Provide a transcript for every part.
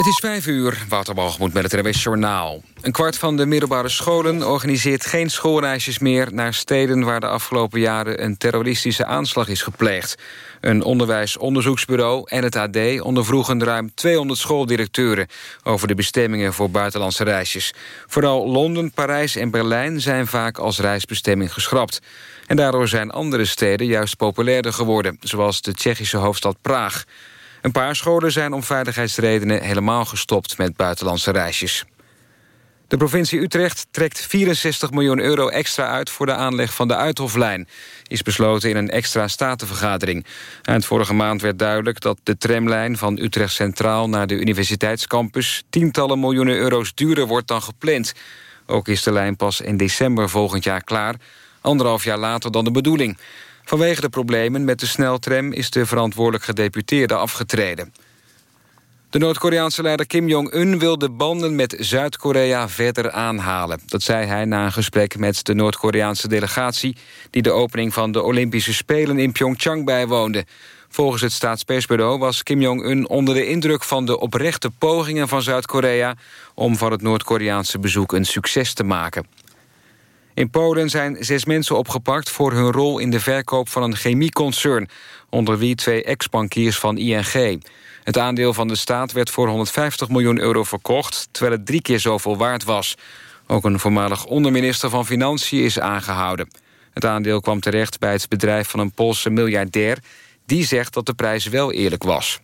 Het is vijf uur, Waterbalgemoed met het RWS Journaal. Een kwart van de middelbare scholen organiseert geen schoolreisjes meer... naar steden waar de afgelopen jaren een terroristische aanslag is gepleegd. Een onderwijsonderzoeksbureau en het AD ondervroegen ruim 200 schooldirecteuren... over de bestemmingen voor buitenlandse reisjes. Vooral Londen, Parijs en Berlijn zijn vaak als reisbestemming geschrapt. En daardoor zijn andere steden juist populairder geworden... zoals de Tsjechische hoofdstad Praag... Een paar scholen zijn om veiligheidsredenen helemaal gestopt met buitenlandse reisjes. De provincie Utrecht trekt 64 miljoen euro extra uit... voor de aanleg van de Uithoflijn. Is besloten in een extra statenvergadering. Eind vorige maand werd duidelijk dat de tramlijn van Utrecht Centraal... naar de universiteitscampus tientallen miljoenen euro's duurder wordt dan gepland. Ook is de lijn pas in december volgend jaar klaar. Anderhalf jaar later dan de bedoeling. Vanwege de problemen met de sneltram is de verantwoordelijk gedeputeerde afgetreden. De Noord-Koreaanse leider Kim Jong-un wil de banden met Zuid-Korea verder aanhalen. Dat zei hij na een gesprek met de Noord-Koreaanse delegatie... die de opening van de Olympische Spelen in Pyeongchang bijwoonde. Volgens het staatspersbureau was Kim Jong-un onder de indruk... van de oprechte pogingen van Zuid-Korea... om van het Noord-Koreaanse bezoek een succes te maken. In Polen zijn zes mensen opgepakt voor hun rol in de verkoop van een chemieconcern, onder wie twee ex-bankiers van ING. Het aandeel van de staat werd voor 150 miljoen euro verkocht, terwijl het drie keer zoveel waard was. Ook een voormalig onderminister van Financiën is aangehouden. Het aandeel kwam terecht bij het bedrijf van een Poolse miljardair... die zegt dat de prijs wel eerlijk was.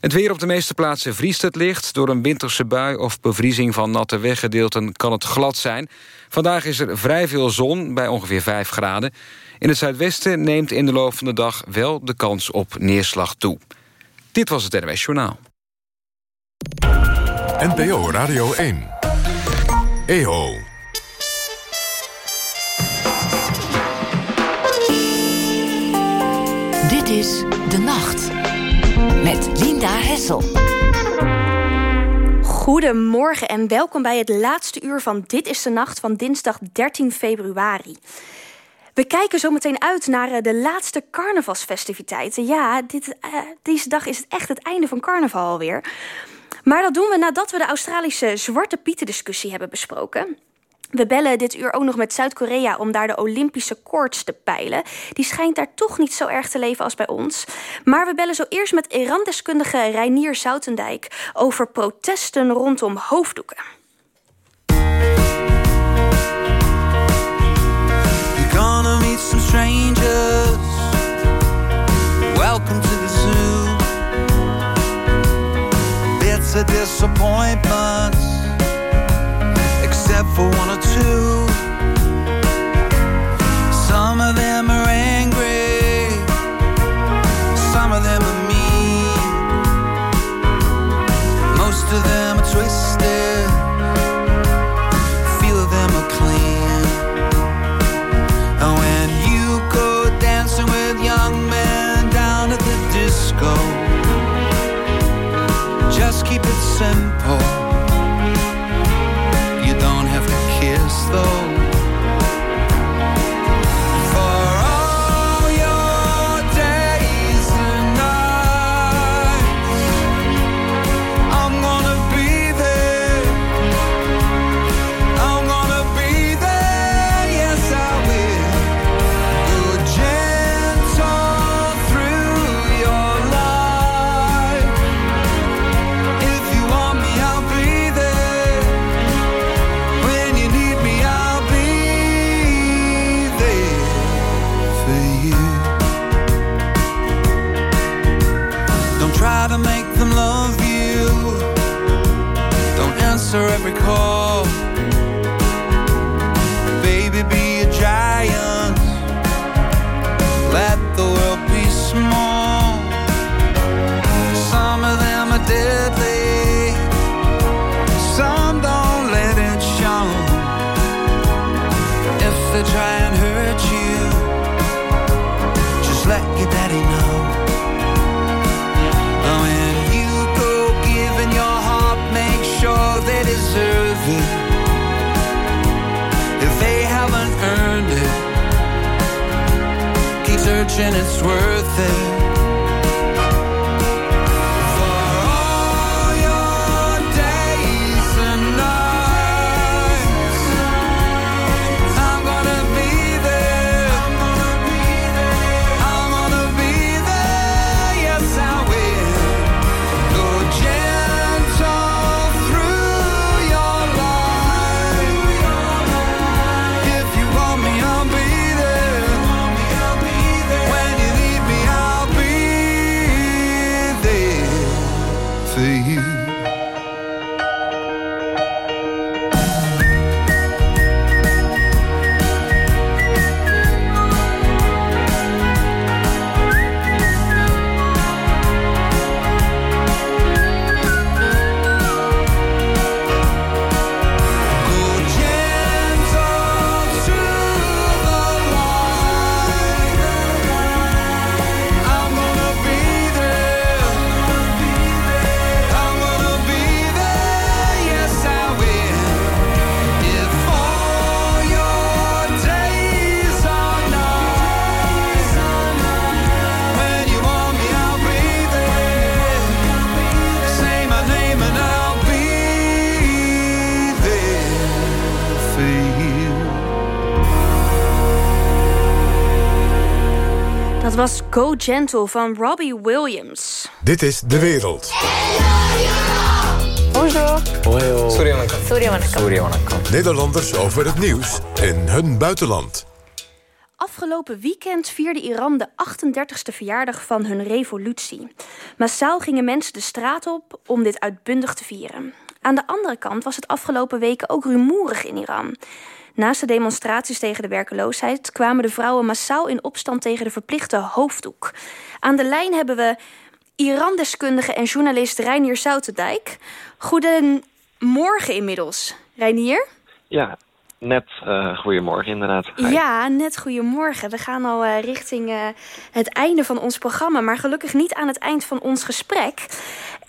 Het weer op de meeste plaatsen vriest het licht. Door een winterse bui of bevriezing van natte weggedeelten kan het glad zijn. Vandaag is er vrij veel zon, bij ongeveer 5 graden. In het zuidwesten neemt in de loop van de dag wel de kans op neerslag toe. Dit was het NWS Journaal. NPO Radio 1. EO. Dit is De Nacht met Linda Hessel. Goedemorgen en welkom bij het laatste uur van Dit is de Nacht van dinsdag 13 februari. We kijken zo meteen uit naar eh, de laatste carnavalsfestiviteiten. Ja, dit, uh, deze dag is het echt het einde van carnaval alweer. Maar dat doen we nadat we de Australische Zwarte Pieten discussie hebben besproken. We bellen dit uur ook nog met Zuid-Korea om daar de Olympische koorts te peilen. Die schijnt daar toch niet zo erg te leven als bij ons. Maar we bellen zo eerst met Iran-deskundige Reinier Zoutendijk over protesten rondom hoofddoeken. You're gonna meet some strangers. Welcome to the zoo. Except for one or two. Some of them are angry, some of them are mean, most of them are twisted, few of them are clean. And when you go dancing with young men down at the disco, just keep it simple Go Gentle van Robbie Williams. Dit is De Wereld. Bonjour. Nederlanders over het nieuws in hun buitenland. Afgelopen weekend vierde Iran de 38e verjaardag van hun revolutie. Massaal gingen mensen de straat op om dit uitbundig te vieren. Aan de andere kant was het afgelopen weken ook rumoerig in Iran. Naast de demonstraties tegen de werkeloosheid kwamen de vrouwen massaal in opstand tegen de verplichte hoofddoek. Aan de lijn hebben we Iran-deskundige en journalist Reinier Zoutendijk. Goedemorgen inmiddels, Reinier. Ja, net uh, goedemorgen inderdaad. Ja, net goedemorgen. We gaan al uh, richting uh, het einde van ons programma... maar gelukkig niet aan het eind van ons gesprek.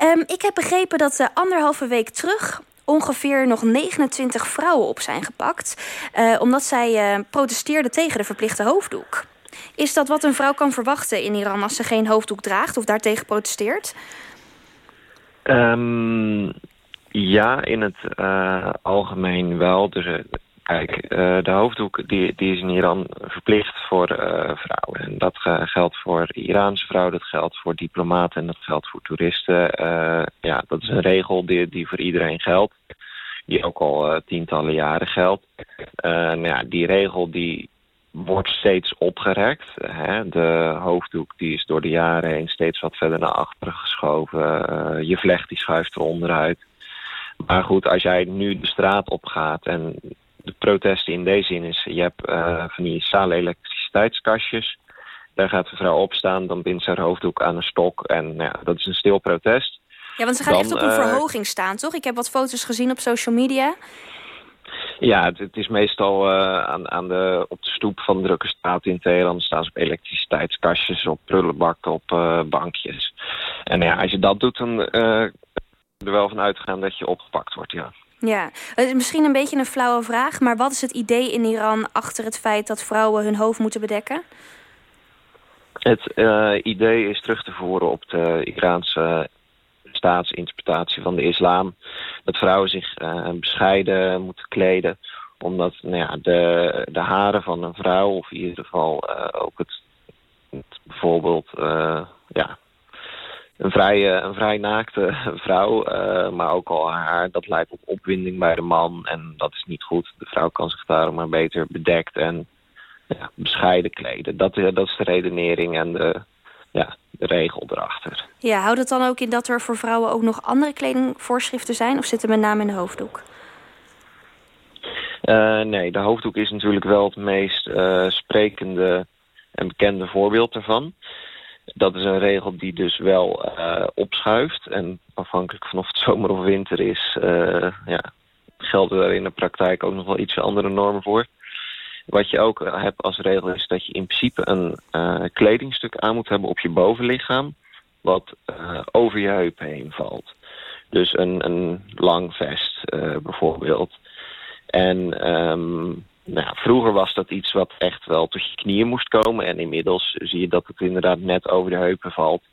Um, ik heb begrepen dat anderhalve week terug ongeveer nog 29 vrouwen op zijn gepakt. Uh, omdat zij uh, protesteerden tegen de verplichte hoofddoek. Is dat wat een vrouw kan verwachten in Iran als ze geen hoofddoek draagt of daartegen protesteert? Um, ja, in het uh, algemeen wel. Dus Kijk, uh, de hoofddoek die, die is in Iran verplicht voor uh, vrouwen. En dat geldt voor Iraanse vrouwen, dat geldt voor diplomaten en dat geldt voor toeristen. Uh, ja, dat is een regel die, die voor iedereen geldt. Die ook al tientallen jaren geldt. nou ja, die regel die wordt steeds opgerekt. Hè. De hoofddoek die is door de jaren heen steeds wat verder naar achteren geschoven. je vlecht die schuift er onderuit. Maar goed, als jij nu de straat op gaat en de protesten in deze zin is... je hebt uh, van die sale elektriciteitskastjes. Daar gaat de vrouw opstaan, dan bindt ze haar hoofddoek aan een stok. En nou ja, dat is een stil protest. Ja, want ze gaan dan, echt op een uh, verhoging staan, toch? Ik heb wat foto's gezien op social media. Ja, het, het is meestal uh, aan, aan de, op de stoep van drukke straat in Teheran... staan ze op elektriciteitskastjes, op prullenbakken, op bankjes. En ja, als je dat doet, dan er wel van uitgaan dat je opgepakt wordt, ja. Ja, het is misschien een beetje een flauwe vraag... maar wat is het idee in Iran achter het feit dat vrouwen hun hoofd moeten bedekken? Het uh, idee is terug te voeren op de Iraanse staatsinterpretatie van de islam. Dat vrouwen zich uh, bescheiden moeten kleden. Omdat nou ja, de, de haren van een vrouw, of in ieder geval uh, ook het, het bijvoorbeeld ja, een vrij, een vrij naakte vrouw, uh, maar ook al haar, dat leidt op opwinding bij de man. En dat is niet goed. De vrouw kan zich daarom maar beter bedekt en ja, bescheiden kleden. Dat, dat is de redenering en de, ja, de regel erachter. Ja, houdt het dan ook in dat er voor vrouwen ook nog andere kledingvoorschriften zijn? Of zit er met name in de hoofddoek? Uh, nee, de hoofddoek is natuurlijk wel het meest uh, sprekende en bekende voorbeeld daarvan. Dat is een regel die dus wel uh, opschuift. En afhankelijk van of het zomer of winter is... Uh, ja, gelden daar in de praktijk ook nog wel iets andere normen voor. Wat je ook hebt als regel is dat je in principe een kledingstuk aan moet hebben op je bovenlichaam... wat over je heupen heen valt. Dus een, een lang vest bijvoorbeeld. En... Um, nou, vroeger was dat iets wat echt wel tot je knieën moest komen. En inmiddels zie je dat het inderdaad net over de heupen valt.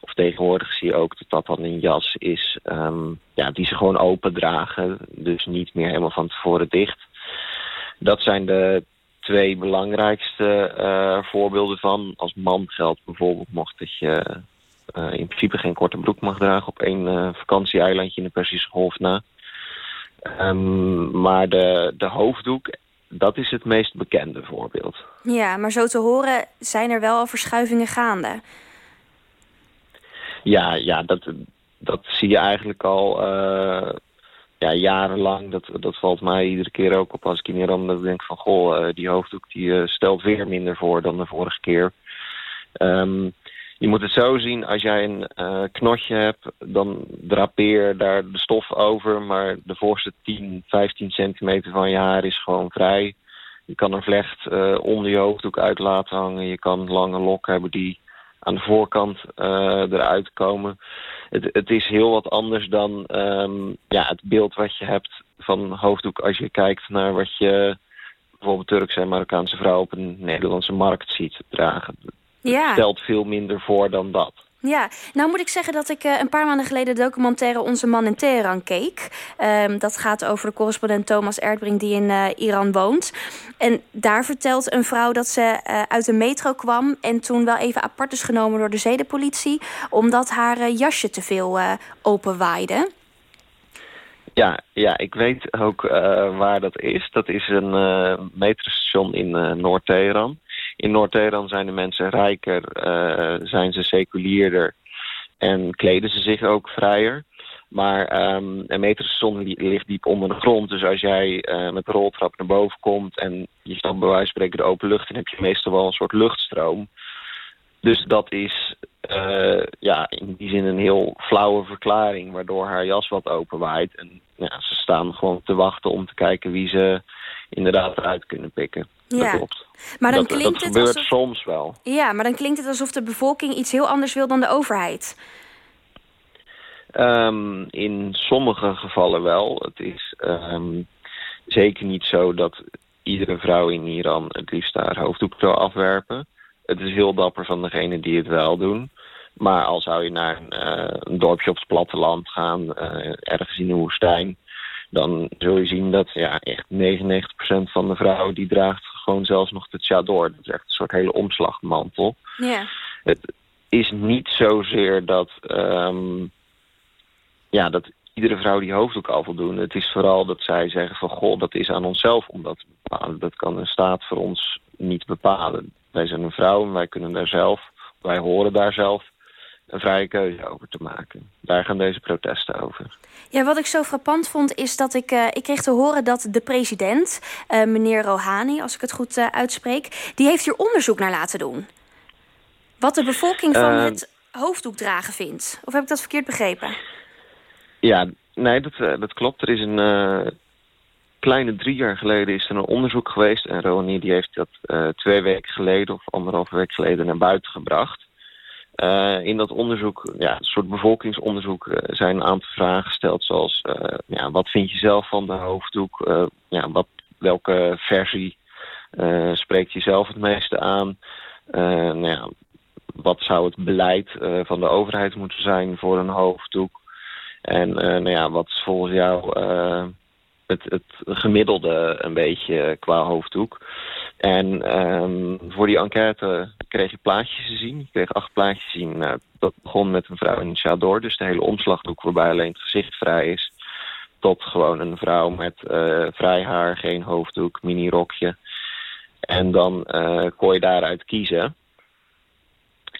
Of tegenwoordig zie je ook dat dat dan een jas is um, ja, die ze gewoon open dragen. Dus niet meer helemaal van tevoren dicht. Dat zijn de twee belangrijkste uh, voorbeelden van. Als man geldt bijvoorbeeld mocht dat je uh, in principe geen korte broek mag dragen... op één uh, vakantieeilandje in de Persische Golf na. Um, maar de, de hoofddoek dat is het meest bekende voorbeeld. Ja, maar zo te horen zijn er wel al verschuivingen gaande. Ja, ja dat, dat zie je eigenlijk al ja, jarenlang. Dat, dat valt mij iedere keer ook op als ik in Iran dat ik denk van... goh, die hoofddoek die stelt weer minder voor dan de vorige keer. Um, je moet het zo zien, als jij een uh, knotje hebt, dan drapeer daar de stof over. Maar de voorste 10, 15 centimeter van je haar is gewoon vrij. Je kan een vlecht uh, onder je hoofddoek uit laten hangen. Je kan lange lokken hebben die aan de voorkant uh, eruit komen. Het, het, is heel wat anders dan um, ja, het beeld wat je hebt van hoofddoek... als je kijkt naar wat je bijvoorbeeld Turkse en Marokkaanse vrouwen op een Nederlandse markt ziet dragen ja. stelt veel minder voor dan dat. Ja, nou moet ik zeggen dat ik uh, een paar maanden geleden de documentaire Onze Man in Teheran keek. Um, dat gaat over de correspondent Thomas Erdbrink die in uh, Iran woont. En daar vertelt een vrouw dat ze uh, uit de metro kwam... en toen wel even apart is genomen door de zedenpolitie... omdat haar jasje te veel openwaaide. Ja, ja, ik weet ook waar dat is. Dat is een metrostation in Noord-Teheran in Noord-Teheran zijn de mensen rijker, uh, zijn ze seculierder en kleden ze zich ook vrijer. Maar um, een metrostation ligt diep onder de grond. Dus als jij uh, met de roltrap naar boven komt en je stapt bij wijze van spreken de open lucht... dan heb je meestal wel een soort luchtstroom. Dus dat is uh, ja, in die zin een heel flauwe verklaring... waardoor haar jas wat openwaait. En ja, ze staan gewoon te wachten om te kijken wie ze inderdaad eruit kunnen pikken. Ja. Dat klopt. Maar dan klinkt het gebeurt soms wel. Ja, maar dan klinkt het alsof de bevolking iets heel anders wil dan de overheid. Um, in sommige gevallen wel. Het is um, zeker niet zo dat iedere vrouw in Iran het liefst haar hoofddoek wil afwerpen. Het is heel dapper van degenen die het wel doen. Maar al zou je naar een, uh, een dorpje op het platteland gaan, uh, ergens in de woestijn dan zul je zien dat ja, echt 99% van de vrouwen die draagt gewoon zelfs nog de chador. Dat is echt een soort hele omslagmantel. Ja. Het is niet zozeer dat, um, ja, dat iedere vrouw die hoofddoek al wil doen. Het is vooral dat zij zeggen van goh, dat is aan onszelf om dat te bepalen. Dat kan een staat voor ons niet bepalen. Wij zijn een vrouw en wij kunnen daar zelf, wij horen daar zelf een vrije keuze over te maken. Daar gaan deze protesten over. Ja, wat ik zo frappant vond is dat ik, uh, ik kreeg te horen dat de president, uh, meneer Rouhani, als ik het goed uh, uitspreek, die heeft hier onderzoek naar laten doen. Wat de bevolking van het hoofddoek dragen vindt. Of heb ik dat verkeerd begrepen? Ja, nee, dat, dat klopt. Er is een kleine drie jaar geleden is er een onderzoek geweest. En Rouhani die heeft dat twee weken geleden of anderhalve week geleden naar buiten gebracht. Uh, in dat onderzoek, ja, een soort bevolkingsonderzoek, uh, zijn een aantal vragen gesteld. Zoals, uh, ja, wat vind je zelf van de hoofddoek? ja, wat, welke versie spreekt je zelf het meeste aan? nou ja, wat zou het beleid van de overheid moeten zijn voor een hoofddoek? En nou ja, wat is volgens jou het, het gemiddelde een beetje qua hoofddoek? En um, voor die enquête kreeg je plaatjes te zien. Je kreeg acht plaatjes te zien. Nou, dat begon met een vrouw in chador. Dus de hele omslagdoek waarbij alleen het gezicht vrij is. Tot gewoon een vrouw met uh, vrij haar, geen hoofddoek, mini-rokje. En dan uh, kon je daaruit kiezen.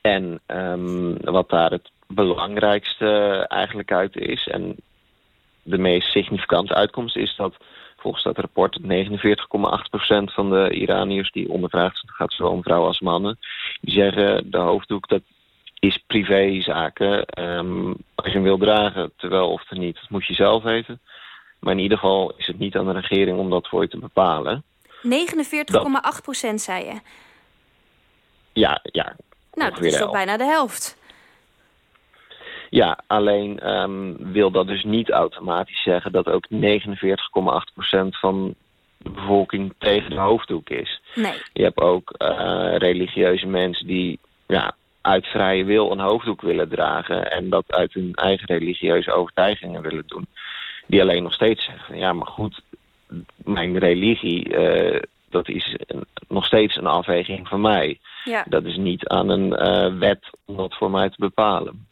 En um, wat daar het belangrijkste eigenlijk uit is... en de meest significante uitkomst is dat volgens dat rapport 49,8% van de Iraniërs die ondervraagd zijn, gaat zowel om vrouwen als mannen, die zeggen de hoofddoek dat is privézaken. Um, als je hem wil dragen, terwijl of niet, dat moet je zelf weten. Maar in ieder geval is het niet aan de regering om dat voor je te bepalen. 49,8% zei je? Ja, ja. Nou, dat is toch bijna de helft. Ja, alleen um, wil dat dus niet automatisch zeggen dat ook 49,8% van de bevolking tegen de hoofddoek is. Nee. Je hebt ook uh, religieuze mensen die ja, uit vrije wil een hoofddoek willen dragen en dat uit hun eigen religieuze overtuigingen willen doen. Die alleen nog steeds zeggen, ja maar goed, mijn religie, uh, dat is een, nog steeds een afweging van mij. Ja. Dat is niet aan een uh, wet om dat voor mij te bepalen.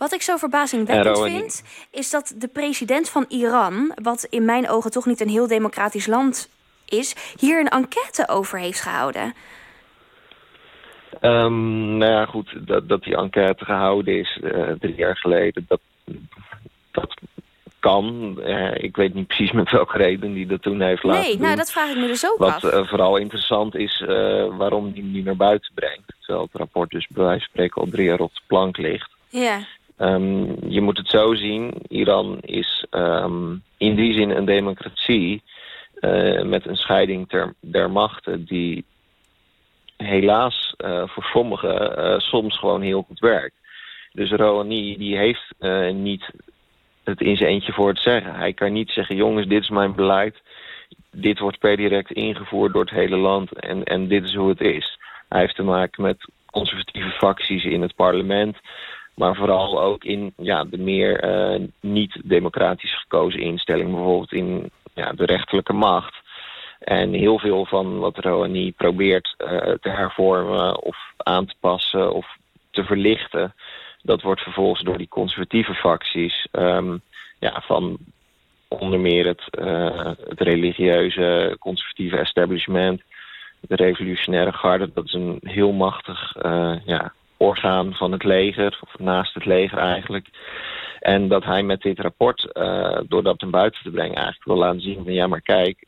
Wat ik zo verbazingwekkend vind, is dat de president van Iran... wat in mijn ogen toch niet een heel democratisch land is... hier een enquête over heeft gehouden. Um, nou ja, goed, dat, dat die enquête gehouden is uh, drie jaar geleden... dat dat kan. ik weet niet precies met welke reden die dat toen heeft laten Nee, nou dat vraag ik me dus ook Wat af. vooral interessant is waarom die nu naar buiten brengt. Terwijl het rapport dus bij wijze van spreken al drie jaar op de plank ligt. Ja. Um, je moet het zo zien, Iran is um, in die zin een democratie uh, met een scheiding der machten die helaas uh, voor sommigen uh, soms gewoon heel goed werkt. Dus Rouhani die heeft niet het in zijn eentje voor het zeggen. Hij kan niet zeggen, jongens, dit is mijn beleid. Dit wordt per direct ingevoerd door het hele land en, en dit is hoe het is. Hij heeft te maken met conservatieve facties in het parlement... Maar vooral ook in ja, de meer uh, niet-democratisch gekozen instellingen. Bijvoorbeeld in ja, de rechterlijke macht. En heel veel van wat Rouhani probeert uh, te hervormen of aan te passen of te verlichten... dat wordt vervolgens door die conservatieve facties um, ja, van onder meer het, uh, het religieuze conservatieve establishment... de revolutionaire garde, dat is een heel machtig ja, orgaan van het leger, of naast het leger eigenlijk. En dat hij met dit rapport, uh, door dat naar buiten te brengen, eigenlijk wil laten zien van ja, maar kijk,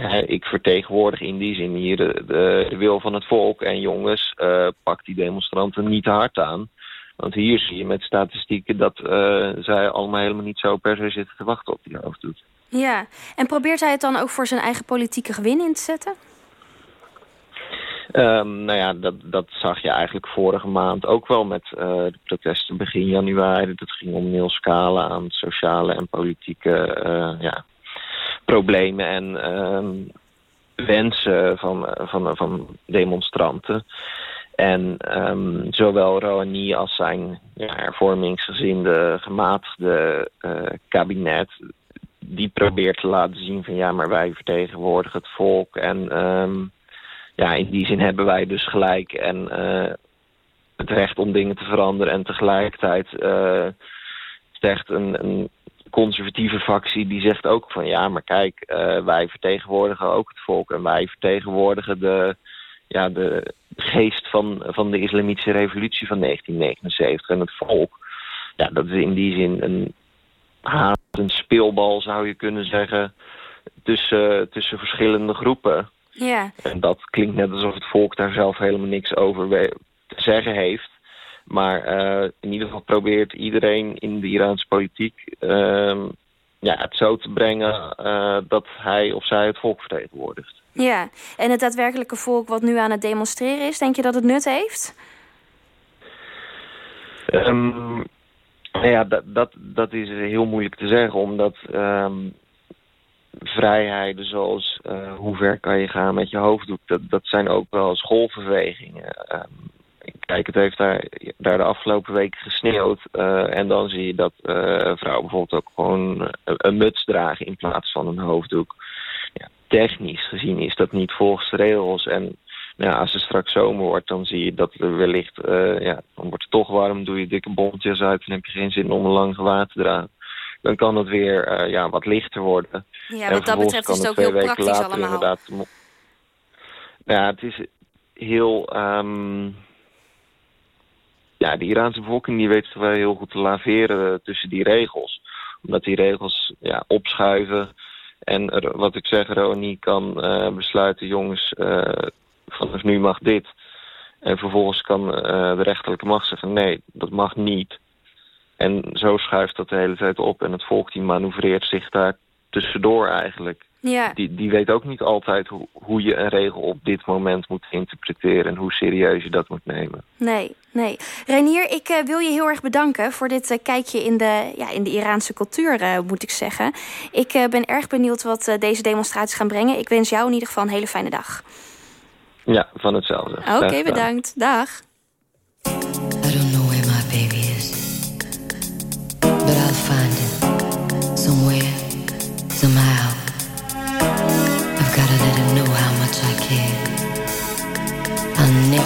he, ik vertegenwoordig in die zin hier de, de, wil van het volk. En jongens, uh, pak die demonstranten niet te hard aan. Want hier zie je met statistieken dat uh, zij allemaal helemaal niet zo per se zitten te wachten op die hoofddoet. Ja, en probeert hij het dan ook voor zijn eigen politieke gewin in te zetten? Um, nou ja, dat, dat zag je eigenlijk vorige maand ook wel met uh, de protesten begin januari. Dat ging om een heel scala aan sociale en politieke uh, ja, problemen en um, wensen van, van, van demonstranten. En um, zowel Rouhani als zijn ja, hervormingsgezinde gematigde uh, kabinet... die probeert te laten zien van ja, maar wij vertegenwoordigen het volk... en ja, in die zin hebben wij dus gelijk en uh, het recht om dingen te veranderen. En tegelijkertijd uh, zegt een, een conservatieve factie die zegt ook van ja, maar kijk, uh, wij vertegenwoordigen ook het volk en wij vertegenwoordigen de, ja, de geest van, van de islamitische revolutie van 1979 en het volk. Ja, dat is in die zin een haat, een speelbal zou je kunnen zeggen tussen, tussen verschillende groepen. Ja. En dat klinkt net alsof het volk daar zelf helemaal niks over te zeggen heeft. Maar uh, in ieder geval probeert iedereen in de Iraanse politiek uh, ja, het zo te brengen uh, dat hij of zij het volk vertegenwoordigt. Ja, en het daadwerkelijke volk wat nu aan het demonstreren is, denk je dat het nut heeft? Um, nou ja, dat, dat, dat is heel moeilijk te zeggen, omdat um, vrijheden zoals uh, hoe ver kan je gaan met je hoofddoek, dat, dat zijn ook wel schoolbewegingen. Um, kijk, het heeft daar, daar de afgelopen weken gesneeuwd uh, en dan zie je dat uh, vrouwen bijvoorbeeld ook gewoon een, muts dragen in plaats van een hoofddoek. Ja, technisch gezien is dat niet volgens de regels en nou als het straks zomer wordt, dan zie je dat er wellicht, ja, dan wordt het toch warm, doe je dikke bontjes uit en heb je geen zin om een lang gewaad te dragen dan kan het weer uh, ja, wat lichter worden. Ja, wat dat betreft is het ook heel praktisch later allemaal. Inderdaad, ja, het is heel... Um, ja, de Iraanse bevolking die weet wel heel goed te laveren tussen die regels. Omdat die regels ja, opschuiven. En wat ik zeg, Roni kan uh, besluiten, jongens, uh, vanaf nu mag dit. En vervolgens kan uh, de rechterlijke macht zeggen, nee, dat mag niet. En zo schuift dat de hele tijd op. En het volk die manoeuvreert zich daar tussendoor eigenlijk. Ja. Die, die weet ook niet altijd hoe, hoe je een regel op dit moment moet interpreteren... en hoe serieus je dat moet nemen. Nee, nee. Renier, ik uh, wil je heel erg bedanken voor dit uh, kijkje in de, ja, in de Iraanse cultuur, uh, moet ik zeggen. Ik ben erg benieuwd wat deze demonstraties gaan brengen. Ik wens jou in ieder geval een hele fijne dag. Ja, van hetzelfde. Oké, okay, bedankt. Dag.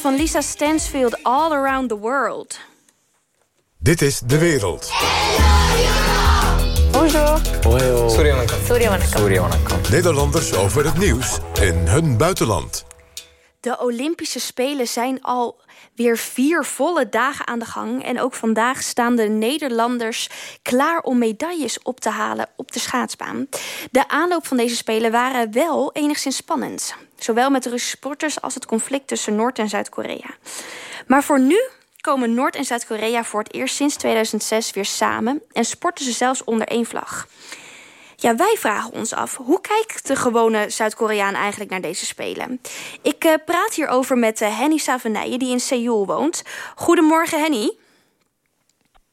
Van Lisa Stansfield, All Around the World. Dit is De Wereld. Bonjour. Nederlanders over het nieuws in hun buitenland. De Olympische Spelen zijn al weer vier volle dagen aan de gang. En ook vandaag staan de Nederlanders klaar om medailles op te halen op de schaatsbaan. De aanloop van deze Spelen waren wel enigszins spannend. Zowel met de Russische sporters als het conflict tussen Noord- en Zuid-Korea. Maar voor nu komen Noord- en Zuid-Korea voor het eerst sinds 2006 weer samen en sporten ze zelfs onder één vlag. Ja, wij vragen ons af, hoe kijkt de gewone Zuid-Koreaan eigenlijk naar deze Spelen? Ik uh, praat hierover met uh, Henny Savenijen, die in Seoul woont. Goedemorgen, Henny.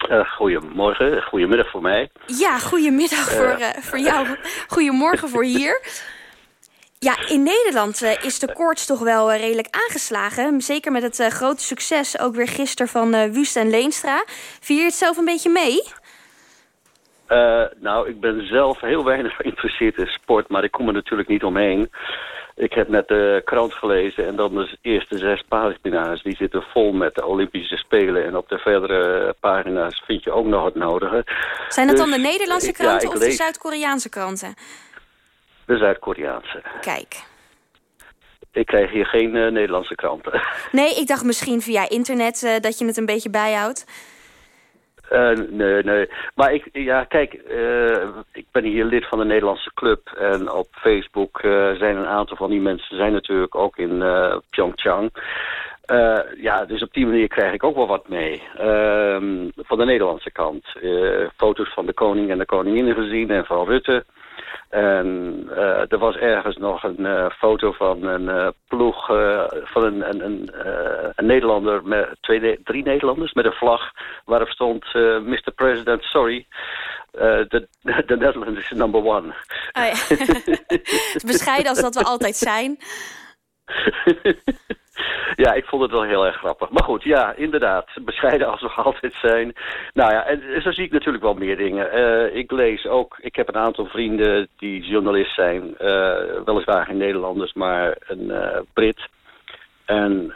Uh, goedemorgen, goedemiddag voor mij. Ja, goedemiddag voor, voor jou. Goedemorgen voor hier. Ja, in Nederland uh, is de koorts toch wel uh, redelijk aangeslagen. Zeker met het uh, grote succes ook weer gisteren van Wust en Leenstra. Vier je het zelf een beetje mee? nou, ik ben zelf heel weinig geïnteresseerd in sport, maar ik kom er natuurlijk niet omheen. Ik heb net de krant gelezen en dan de eerste zes pagina's... die zitten vol met de Olympische Spelen. En op de verdere pagina's vind je ook nog het nodige. Zijn dat dan de dus Nederlandse kranten of de Zuid-Koreaanse kranten? De Zuid-Koreaanse. Kijk. Ik krijg hier geen uh, Nederlandse kranten. Nee, ik dacht misschien via internet uh, dat je het een beetje bijhoudt. Uh, nee, nee. Maar ik, ja, kijk, ik ben hier lid van de Nederlandse club. En op Facebook zijn een aantal van die mensen zijn natuurlijk ook in Pyeongchang. ja, dus op die manier krijg ik ook wel wat mee. Ehm, van de Nederlandse kant. foto's van de koning en de koningin gezien en van Rutte. En uh, er was ergens nog een uh, foto van een uh, ploeg van een, een, een, een, Nederlander, met twee, drie Nederlanders met een vlag waarop stond Mr. President, sorry, the, the Netherlands is number one. Oh ja. Bescheiden als dat we altijd zijn. ja, ik vond het wel heel erg grappig. Maar goed, ja, inderdaad. Bescheiden als we altijd zijn. Nou ja, en zo zie ik natuurlijk wel meer dingen. Uh, ik lees ook, ik heb een aantal vrienden die journalist zijn. Uh, weliswaar geen Nederlanders, maar een uh, Brit. En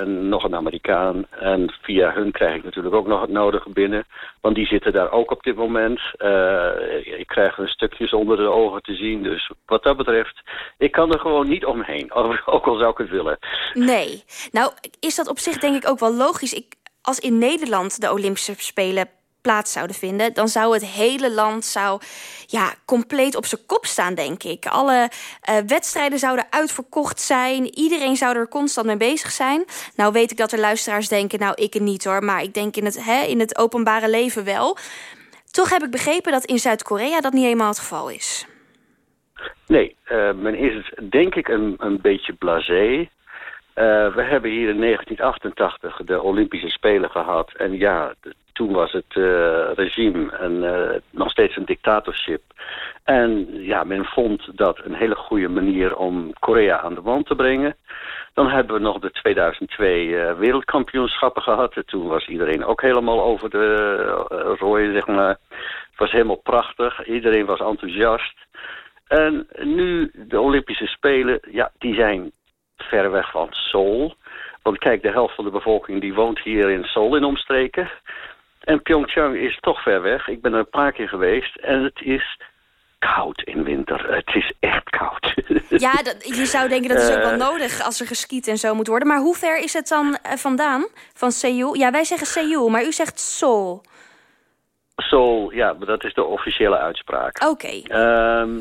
een, nog een Amerikaan. En via hun krijg ik natuurlijk ook nog het nodige binnen. Want die zitten daar ook op dit moment. ik krijgen we stukjes onder de ogen te zien. Dus wat dat betreft, ik kan er gewoon niet omheen. Ook al zou ik het willen. Nee. Nou, is dat op zich denk ik ook wel logisch. Ik, als in Nederland de Olympische Spelen plaats zouden vinden... dan zou het hele land zou, ja, compleet op zijn kop staan, denk ik. Alle uh, wedstrijden zouden uitverkocht zijn. Iedereen zou er constant mee bezig zijn. Nou weet ik dat er luisteraars denken... nou, ik het niet hoor, maar ik denk in het, hè, in het openbare leven wel. Toch heb ik begrepen dat in Zuid-Korea dat niet helemaal het geval is. Nee, uh, men is denk ik een, een beetje blasé... Uh, we hebben hier in 1988 de Olympische Spelen gehad. En ja, toen was het uh, regime en, uh, nog steeds een dictatorship. En ja, men vond dat een hele goede manier om Korea aan de wand te brengen. Dan hebben we nog de 2002 uh, wereldkampioenschappen gehad. En toen was iedereen ook helemaal over de rooien, zeg maar. Het was helemaal prachtig. Iedereen was enthousiast. En nu de Olympische Spelen, ja, die zijn ver weg van Seoul. Want kijk, de helft van de bevolking die woont hier in Seoul in omstreken. En Pyeongchang is toch ver weg. Ik ben er een paar keer geweest en het is koud in winter. Het is echt koud. Ja, dat, je zou denken dat is ook wel eh. nodig als er geskiet en zo moet worden. Maar hoe ver is het dan eh, vandaan van Seoul? Ja, wij zeggen Seoul, maar u zegt Seoul. Seoul, ja, maar dat is de officiële uitspraak. Oké. Ehm,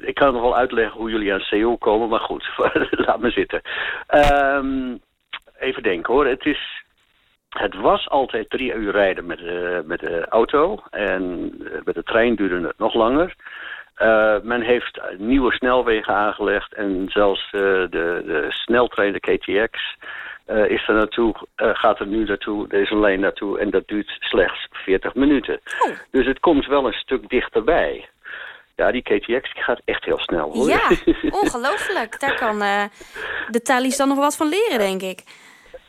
ik kan nog wel uitleggen hoe jullie aan Seoul komen, maar goed, laat me zitten. Um, even denken hoor, het is het was altijd drie uur rijden met, uh, met de auto. En uh, met de trein duurde het nog langer. Uh, men heeft nieuwe snelwegen aangelegd. En zelfs de, de sneltrein, de KTX, is er naartoe, gaat er nu naartoe. Er is een lijn naartoe en dat duurt slechts 40 minuten. Oh. Dus het komt wel een stuk dichterbij. Ja, die KTX gaat echt heel snel hoor. Ja, ongelooflijk. Daar kan de Thalys dan nog wat van leren, denk ik.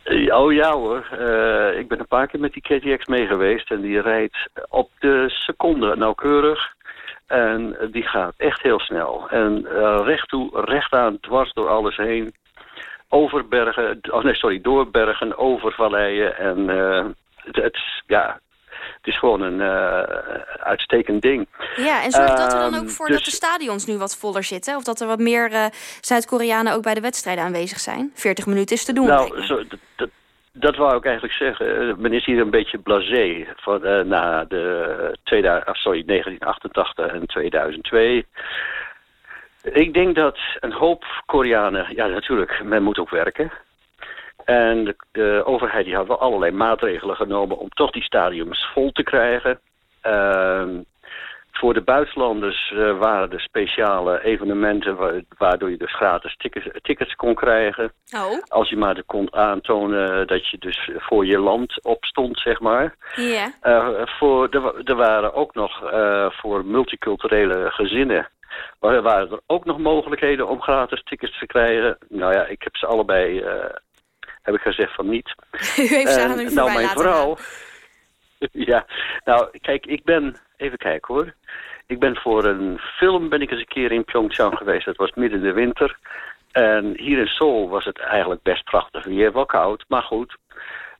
Eh, oh ja hoor, uh, ik ben een paar keer met die KTX mee geweest en die rijdt op de seconde nauwkeurig. En die gaat echt heel snel. En uh, recht toe, recht aan, dwars door alles heen. Over bergen, oh nee, sorry, door bergen, over valleien. En het, het, ja, het is gewoon een uh, uitstekend ding. Ja, en zorgt dat er dan ook ehm, voor dat dus- de stadions nu wat voller zitten? Of dat er wat meer uh, Zuid-Koreanen ook bij de wedstrijden aanwezig zijn? 40 minuten is te doen. Nou, zo, dat, dat wou ik eigenlijk zeggen. Eh, men is hier een beetje blasé van, uh, na de 2000, sorry, 1988 en 2002. Ik denk dat een hoop Koreanen, ja natuurlijk, men moet ook werken. En de, de, overheid die had wel allerlei maatregelen genomen om toch die stadiums vol te krijgen. Uh, voor de buitenlanders uh, waren er speciale evenementen waardoor je dus gratis tickets, tickets kon krijgen. Oh. Als je maar kon aantonen dat je dus voor je land opstond, zeg maar. Ja. Uh, voor, er, er, waren ook nog uh, voor multiculturele gezinnen waren er ook nog mogelijkheden om gratis tickets te krijgen. Nou ja, ik heb ze allebei heb ik gezegd van niet. U heeft ze aan u Nou, mijn vrouw... ja, nou, kijk, ik ben... Even kijken hoor. Ik ben voor een film ben ik eens een keer in Pyeongchang geweest. Dat was midden in de winter. En hier in Seoul was het eigenlijk best prachtig weer. Wel koud, maar goed.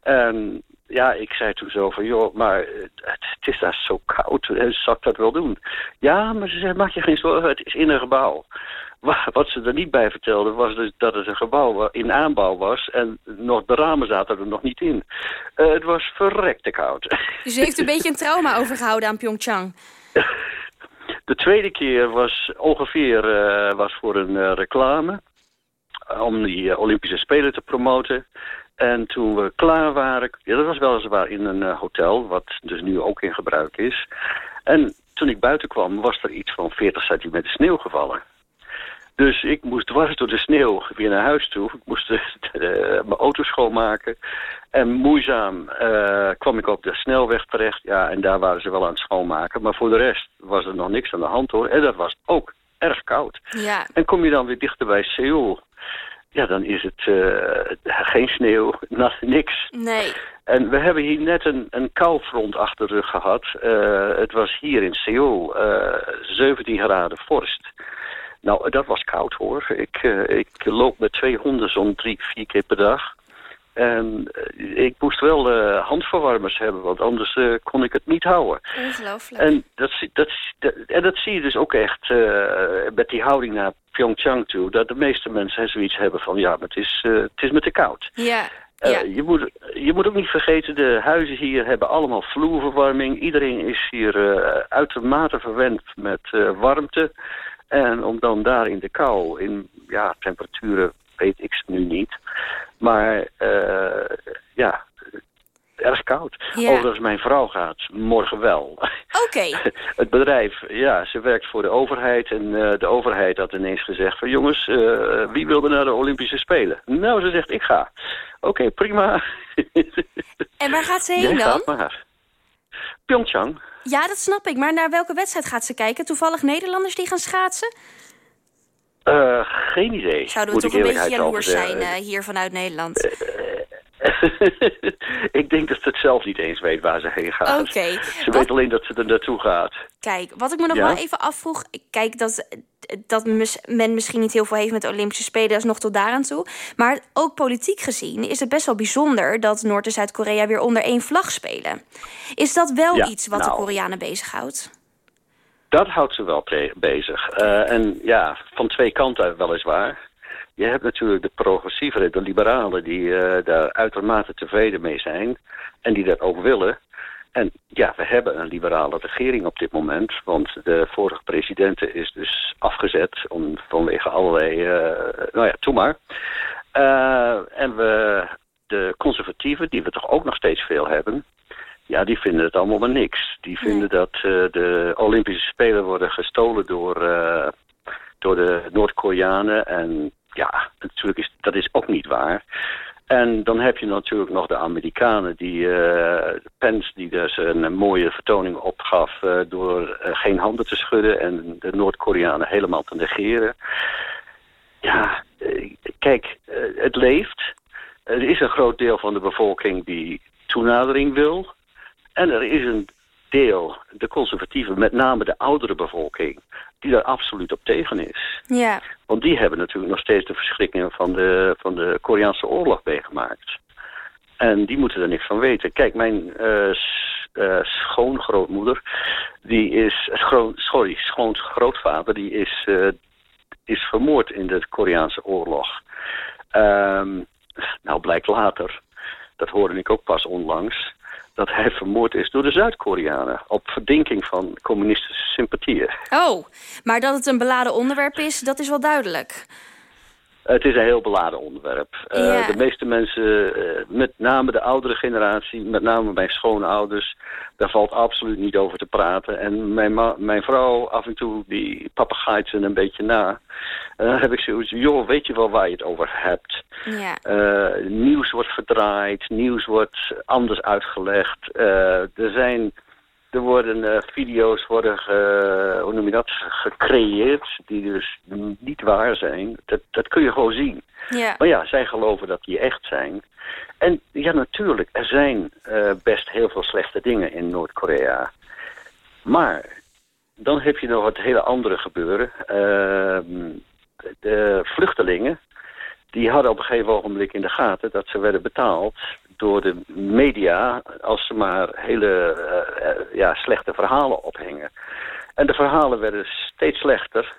En ja, ik zei toen zo van, joh, maar het, het is daar zo koud. Zal ik dat wel doen? Ja, maar ze zei, maak je geen zorgen, het is in een gebouw. Wat ze er niet bij vertelde was dus dat het een gebouw in aanbouw was... en nog, de ramen zaten er nog niet in. Uh, het was verrekte koud. Dus heeft een beetje een trauma overgehouden aan Pyeongchang? De tweede keer was ongeveer uh, was voor een uh, reclame... om die Olympische Spelen te promoten. En toen we klaar waren... Ja, dat was weliswaar in een hotel, wat dus nu ook in gebruik is. En toen ik buiten kwam was er iets van 40 centimeter sneeuw gevallen. Dus ik moest dwars door de sneeuw weer naar huis toe. Ik moest de, mijn auto schoonmaken. En moeizaam uh, kwam ik op de snelweg terecht. Ja, en daar waren ze wel aan het schoonmaken. Maar voor de rest was er nog niks aan de hand hoor. En dat was ook erg koud. Ja. En kom je dan weer dichter bij Seoul... Ja, dan is het uh, geen sneeuw, niks. Nee. En we hebben hier net een, een koufront achter de rug gehad. Het was hier in Seoul 17 graden vorst. Nou, dat was koud hoor. Ik, uh, ik loop met twee honden zo'n drie, vier keer per dag. En eh, ik moest wel uh, handverwarmers hebben, want anders uh, kon ik het niet houden. Ongelooflijk. En dat, dat, dat, en dat zie je dus ook echt met die houding naar Pyeongchang toe. Dat de meeste mensen zoiets hebben van, ja, maar het is, het is me te koud. Ja. Ja. je, moet, je moet ook niet vergeten, de huizen hier hebben allemaal vloerverwarming. Iedereen is hier uitermate verwend met warmte. En om dan daar in de kou, in ja, temperaturen weet ik nu niet. Maar uh, ja, erg koud. Ja. Overigens, mijn vrouw gaat morgen wel. Oké. het bedrijf, ja, ze werkt voor de overheid. En uh, de overheid had ineens gezegd van... jongens, uh, wie wil er naar de Olympische Spelen? Nou, ze zegt, ik ga. Oké, prima. en waar gaat ze heen Jij dan? Gaat maar. Pyeongchang. Ja, dat snap ik. Maar naar welke wedstrijd gaat ze kijken? Toevallig Nederlanders die gaan schaatsen? Uh, geen idee. Zouden we toch een beetje jaloers zijn uh, hier vanuit Nederland? ik denk dat ze het zelf niet eens weet waar ze heen gaat. Oké. Ze weet alleen dat ze er naartoe gaat. Kijk, wat ik me nog Ja? wel even afvroeg... Kijk, dat, dat men misschien niet heel veel heeft met de Olympische Spelen... dat is nog tot daaraan toe. Maar ook politiek gezien is het best wel bijzonder... dat Noord- en Zuid-Korea weer onder één vlag spelen. Is dat wel Ja, iets wat nou. de Koreanen bezighoudt? Dat houdt ze wel bezig. Eh, en ja, van twee kanten weliswaar. Je hebt natuurlijk de progressieveren, de liberalen... die eh, daar uitermate tevreden mee zijn. En die dat ook willen. En ja, we hebben een liberale regering op dit moment. Want de vorige president is dus afgezet... Om, vanwege allerlei... eh, nou ja, toe maar. Eh, en we, de conservatieven, die we toch ook nog steeds veel hebben... Ja, die vinden het allemaal maar niks. Die vinden dat de Olympische Spelen worden gestolen door, door de Noord-Koreanen. En ja, natuurlijk is dat is ook niet waar. En dan heb je natuurlijk nog de Amerikanen, die eh Pence, die dus een mooie vertoning opgaf eh, door eh, geen handen te schudden en de Noord-Koreanen helemaal te negeren. Ja, kijk, het leeft. Er is een groot deel van de bevolking die toenadering wil. En er is een deel, de conservatieven, met name de oudere bevolking, die daar absoluut op tegen is. Ja. Want die hebben natuurlijk nog steeds de verschrikkingen van de, van de Koreaanse oorlog meegemaakt. En die moeten er niks van weten. Kijk, mijn s- eh, schoongrootmoeder, die is, sorry, schoongrootvader, die is, eh, is vermoord in de Koreaanse oorlog. Ehm, nou, blijkt later, dat hoorde ik ook pas onlangs, dat hij vermoord is door de Zuid-Koreanen op verdinking van communistische sympathieën. Oh, maar dat het een beladen onderwerp is, dat is wel duidelijk. Het is een heel beladen onderwerp. Eh. De meeste mensen, eh, met name de oudere generatie, met name mijn schoonouders, daar valt absoluut niet over te praten. En mijn, mijn vrouw af en toe, die papegaait ze een beetje na. En dan heb ik zoiets, joh, weet je wel waar je het over hebt? Ja. Eh, nieuws wordt verdraaid, nieuws wordt anders uitgelegd. Er zijn, er worden eh, video's worden, ge- hoe noem je dat, gecreëerd die dus niet waar zijn. Dat, dat kun je gewoon zien. Ja. Maar ja, zij geloven dat die echt zijn. En ja, natuurlijk, er zijn eh, best heel veel slechte dingen in Noord-Korea. Maar dan heb je nog het hele andere gebeuren. Ehm, de vluchtelingen, die hadden op een gegeven ogenblik in de gaten dat ze werden betaald door de media als ze maar hele eh, eh, ja, slechte verhalen ophingen. En de verhalen werden steeds slechter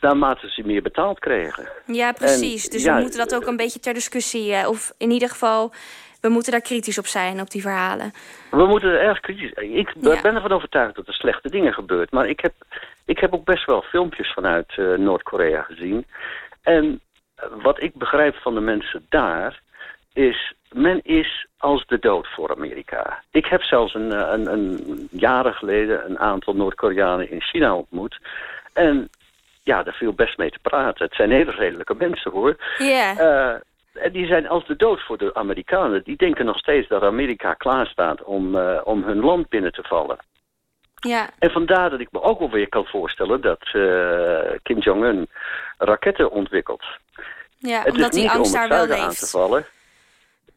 naarmate ze meer betaald kregen. Ja, precies. En, dus ja, we moeten dat ook een beetje ter discussie... eh, of in ieder geval, we moeten daar kritisch op zijn, op die verhalen. We moeten er erg kritisch... Ik Ja. ben ervan overtuigd dat er slechte dingen gebeuren. Maar ik heb, ik heb ook best wel filmpjes vanuit Noord-Korea gezien. En wat ik begrijp van de mensen daar... is, men is als de dood voor Amerika. Ik heb zelfs een, eh, een, een jaren geleden een aantal Noord-Koreanen in China ontmoet. En ja, daar viel best mee te praten. Het zijn hele redelijke mensen, hoor. Ja. Eh, en die zijn als de dood voor de Amerikanen. Die denken nog steeds dat Amerika klaarstaat om, eh, om hun land binnen te vallen. Ja. En vandaar dat ik me ook wel weer kan voorstellen dat eh, Kim Jong-un raketten ontwikkelt. Ja, het omdat die angst om daar wel zuiden aan te leeft. vallen.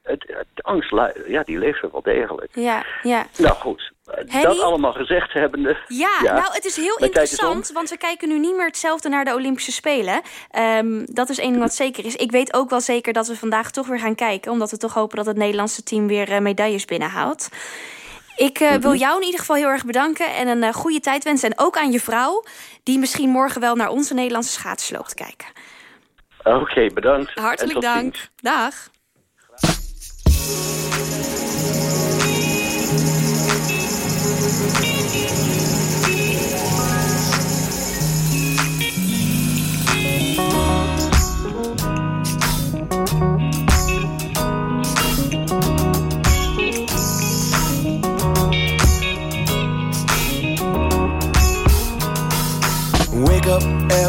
Het, de angst, ja, die leeft er wel degelijk. Ja, ja. Nou goed, Dat allemaal gezegd hebbende... Ja, ja, nou, het is heel interessant, want we kijken nu niet meer hetzelfde naar de Olympische Spelen. Um, dat is één ding wat zeker is. Ik weet ook wel zeker dat we vandaag toch weer gaan kijken... omdat we toch hopen dat het Nederlandse team weer uh, medailles binnenhaalt. Ik uh, wil jou in ieder geval heel erg bedanken en een uh, goede tijd wensen. En ook aan je vrouw, die misschien morgen wel naar onze Nederlandse schaatsen loopt kijken. Oké, okay, bedankt. Hartelijk dank. Dag.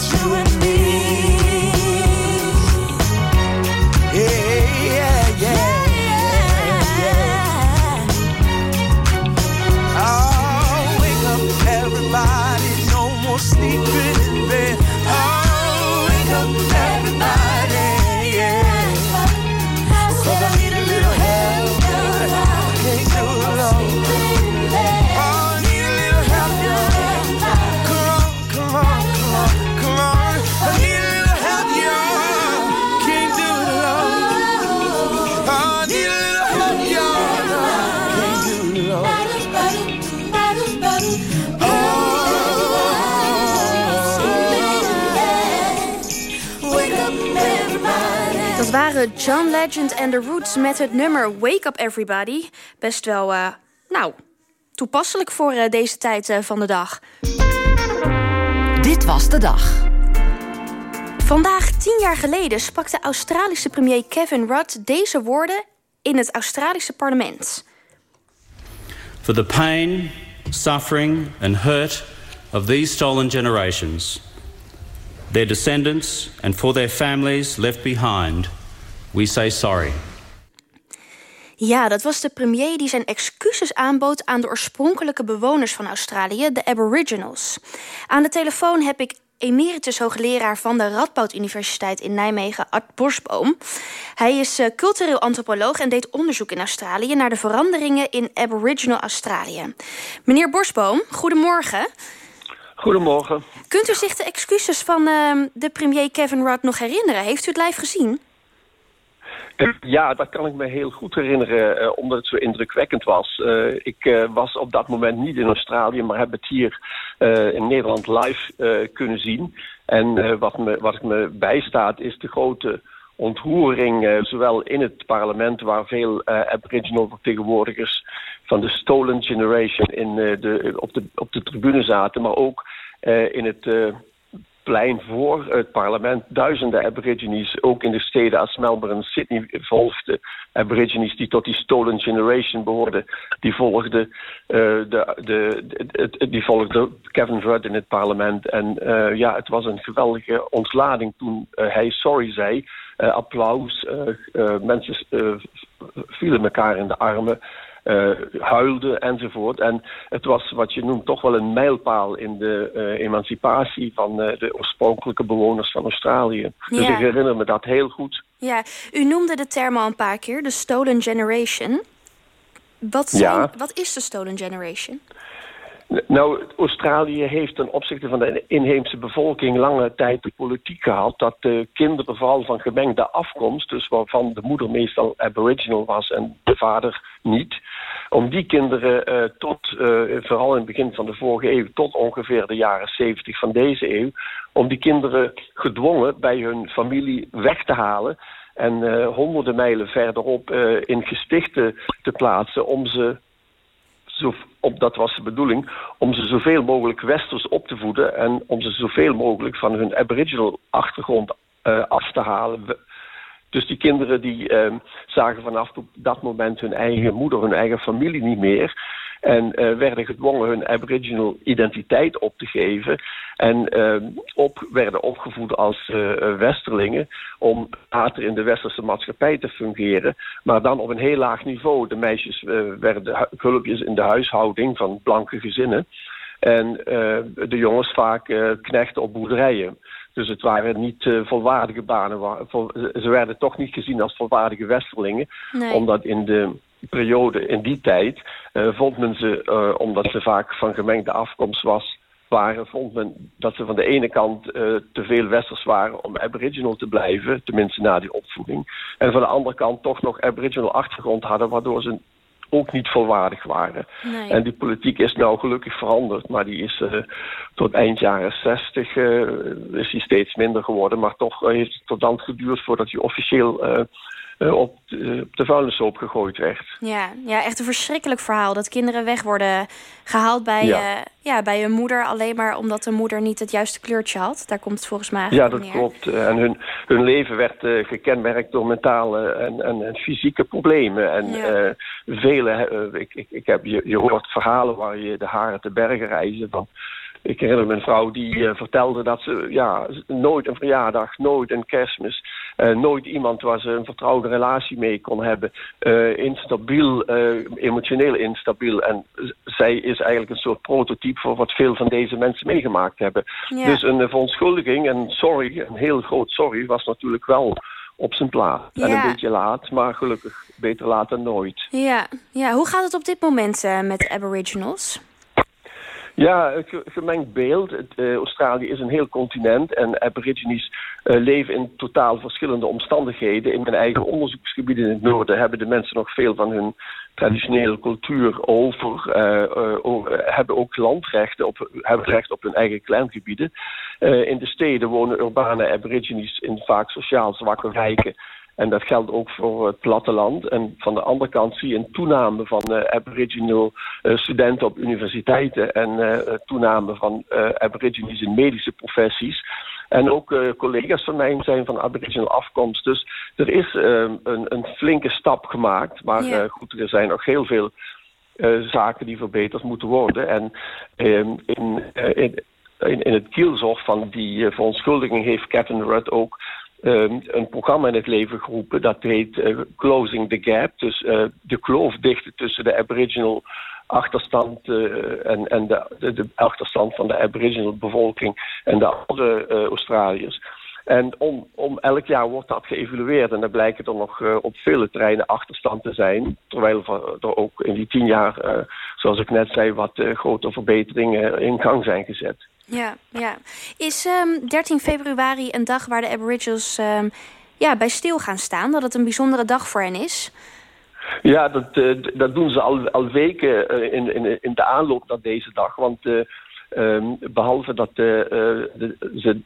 Just you and me. John Legend en The Roots met het nummer Wake Up Everybody. Best wel, eh, nou, toepasselijk voor eh, deze tijd eh, van de dag. Dit was de dag. Vandaag, tien jaar geleden, sprak de Australische premier Kevin Rudd deze woorden in het Australische parlement. For the pain, suffering, and hurt of these stolen generations, their descendants, and for their families left behind, we say sorry. Ja, dat was de premier die zijn excuses aanbood aan de oorspronkelijke bewoners van Australië, de Aboriginals. Aan de telefoon heb ik emeritus hoogleraar van de Radboud Universiteit in Nijmegen, Art Bosboom. Hij is eh, cultureel antropoloog en deed onderzoek in Australië naar de veranderingen in Aboriginal Australië. Meneer Bosboom, goedemorgen. Goedemorgen. Kunt u zich de excuses van eh, de premier Kevin Rudd nog herinneren? Heeft u het live gezien? Ja, dat kan ik me heel goed herinneren, uh, omdat het zo indrukwekkend was. Uh, ik uh, was op dat moment niet in Australië, maar heb het hier in Nederland live kunnen zien. En wat, me, wat me bijstaat is de grote ontroering, zowel in het parlement, waar veel Aboriginal vertegenwoordigers van de Stolen Generation in, de, op, de, op de tribune zaten, maar ook in het plein voor het parlement duizenden aborigines, ook in de steden als Melbourne Sydney, volgden aborigines die tot die stolen generation behoorden. Die volgden, uh, de, de, die volgden Kevin Rudd in het parlement. En uh, ja, het was een geweldige ontlading toen uh, hij sorry zei. applaus, mensen vielen elkaar in de armen uh, huilde enzovoort. En het was wat je noemt toch wel een mijlpaal in de uh, emancipatie van uh, de oorspronkelijke bewoners van Australië. Dus ja. Dus ik herinner me dat heel goed. Ja, u noemde de term al een paar keer, de Stolen Generation. Wat, zijn, ja. wat is de Stolen Generation? Nou, Australië heeft ten opzichte van de inheemse bevolking lange tijd de politiek gehad dat de kinderen vooral van gemengde afkomst, dus waarvan de moeder meestal aboriginal was en de vader niet, om die kinderen uh, tot, uh, vooral in het begin van de vorige eeuw, tot ongeveer de jaren 70 van deze eeuw, om die kinderen gedwongen bij hun familie weg te halen en uh, honderden mijlen verderop in gestichten te plaatsen om ze op, dat was de bedoeling, om ze zoveel mogelijk westers op te voeden en om ze zoveel mogelijk van hun aboriginal achtergrond uh, af te halen. Dus die kinderen die uh, zagen vanaf dat moment hun eigen moeder, hun eigen familie niet meer. En uh, werden gedwongen hun aboriginal identiteit op te geven. En uh, op, werden opgevoed als uh, westerlingen om later in de westerse maatschappij te fungeren. Maar dan op een heel laag niveau. De meisjes werden hulpjes in de huishouding van blanke gezinnen. En de jongens vaak knechten op boerderijen. Dus het waren niet uh, volwaardige banen. Ze werden toch niet gezien als volwaardige westerlingen. Nee. Omdat in de periode, in die tijd, uh, vond men ze, uh, omdat ze vaak van gemengde afkomst was, waren, vond men dat ze van de ene kant uh, te veel westers waren om aboriginal te blijven, tenminste na die opvoeding. En van de andere kant toch nog aboriginal achtergrond hadden, waardoor ze ook niet volwaardig waren. Nee. En die politiek is nou gelukkig veranderd, maar die is uh, tot eind jaren 60 uh, is die steeds minder geworden. Maar toch heeft het tot dan geduurd voordat hij officieel op, de, op de vuilnishoop gegooid werd. Ja, ja, echt een verschrikkelijk verhaal. Dat kinderen weg worden gehaald bij, ja. Uh, ja, bij hun moeder... alleen maar omdat de moeder niet het juiste kleurtje had. Daar komt het volgens mij Ja, dat neer. klopt. En hun, hun leven werd uh, gekenmerkt door mentale en, en, en fysieke problemen. En ja. vele... ik, ik, ik heb, je, je hoort verhalen waar je de haren te bergen reizen... van ik herinner me een vrouw die uh, vertelde dat ze ja, nooit een verjaardag, nooit een kerstmis, nooit iemand waar ze een vertrouwde relatie mee kon hebben, uh, instabiel, emotioneel instabiel. En zij is eigenlijk een soort prototype voor wat veel van deze mensen meegemaakt hebben. Ja. Dus een verontschuldiging en sorry, een heel groot sorry, was natuurlijk wel op zijn plaats. Ja. En een beetje laat, maar gelukkig beter laat dan nooit. Ja, ja. hoe gaat het op dit moment met Aboriginals? Ja, gemengd beeld. Uh, Australië is een heel continent en aborigines uh, leven in totaal verschillende omstandigheden. In mijn eigen onderzoeksgebied in het noorden hebben de mensen nog veel van hun traditionele cultuur over, uh, hebben ook landrechten, op, hebben recht op hun eigen kleingebieden. in de steden wonen urbane aborigines in vaak sociaal zwakke wijken en dat geldt ook voor het platteland. En van de andere kant zie je een toename van uh, aboriginal uh, studenten op universiteiten en uh, toename van aborigines in medische professies. En ook collega's van mij zijn van aboriginal afkomst. Dus er is ehm, een, een, flinke stap gemaakt. Maar yeah. goed, er zijn nog heel veel zaken die verbeterd moeten worden. En ehm, in, in, in, in, het kielzog van die verontschuldiging heeft Kevin Rudd ook um, een programma in het leven geroepen. Dat heet uh, Closing the Gap. Dus uh, de kloof dichten tussen de Aboriginal achterstand uh, en, en de, de, achterstand van de Aboriginal bevolking en de andere Australiërs. En om, om elk jaar wordt dat geëvalueerd en dan blijkt er nog uh, op vele terreinen achterstand te zijn. Terwijl er ook in die tien jaar, zoals ik net zei, wat grote verbeteringen in gang zijn gezet. Ja, ja. Is um, ehm, 13 februari een dag waar de Aboriginals um, ja, bij stil gaan staan. Dat het een bijzondere dag voor hen is. Ja, dat, eh, dat doen ze al, al weken eh, in, in, in de aanloop naar deze dag. Want eh, ehm, behalve dat de, ze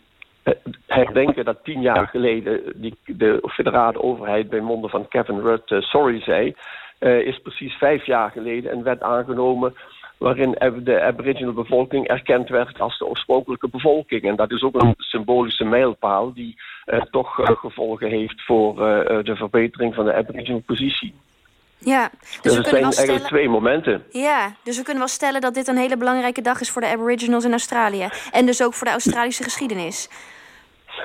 herdenken dat tien jaar geleden die, de federale overheid bij monden van Kevin Rudd sorry zei, is precies vijf jaar geleden een wet aangenomen waarin de aboriginal bevolking erkend werd als de oorspronkelijke bevolking. En dat is ook een symbolische mijlpaal die toch gevolgen heeft voor de verbetering van de aboriginal positie. Ja, dus, dus we zijn eigenlijk twee momenten. Ja, dus we kunnen wel stellen dat dit een hele belangrijke dag is voor de Aboriginals in Australië. En dus ook voor de Australische geschiedenis.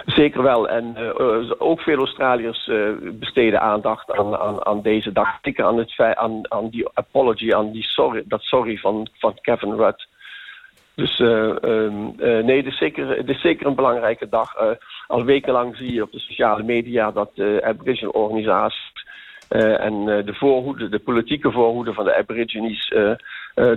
Zeker wel. En uh, ook veel Australiërs uh, besteden aandacht aan, aan, aan, deze dag. Zeker aan, het, aan, aan die apology, aan die sorry, dat sorry van, van Kevin Rudd. Dus uh, um, nee, het is, zeker, het is zeker een belangrijke dag. al wekenlang zie je op de sociale media dat Aboriginal organisaties uh, en uh, de voorhoede, de politieke voorhoede van de Aborigines, uh,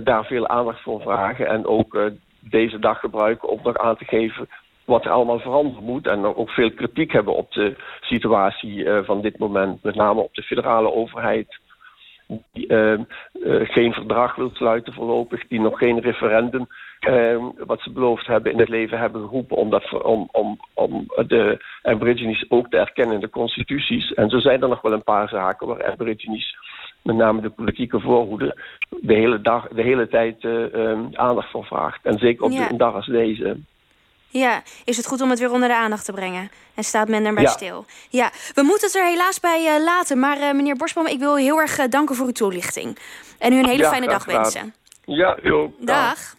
daar veel aandacht voor vragen. En ook deze dag gebruiken om nog aan te geven wat er allemaal veranderen moet. En ook veel kritiek hebben op de situatie van dit moment. Met name op de federale overheid. Die geen verdrag wil sluiten voorlopig. Die nog geen referendum uh, wat ze beloofd hebben in het leven hebben geroepen om, dat, om, om, om de Aborigines ook te erkennen in de constituties. En zo zijn er nog wel een paar zaken waar Aborigines, met name de politieke voorhoede, de hele, dag, de hele tijd uh, aandacht voor vraagt. En zeker op een dag als deze. Ja, is het goed om het weer onder de aandacht te brengen? En staat men erbij stil? Ja, we moeten het er helaas bij uh, laten. Maar uh, meneer Borsboom, ik wil u heel erg danken voor uw toelichting. En u een hele fijne dag wensen. Ja, u ook. dag.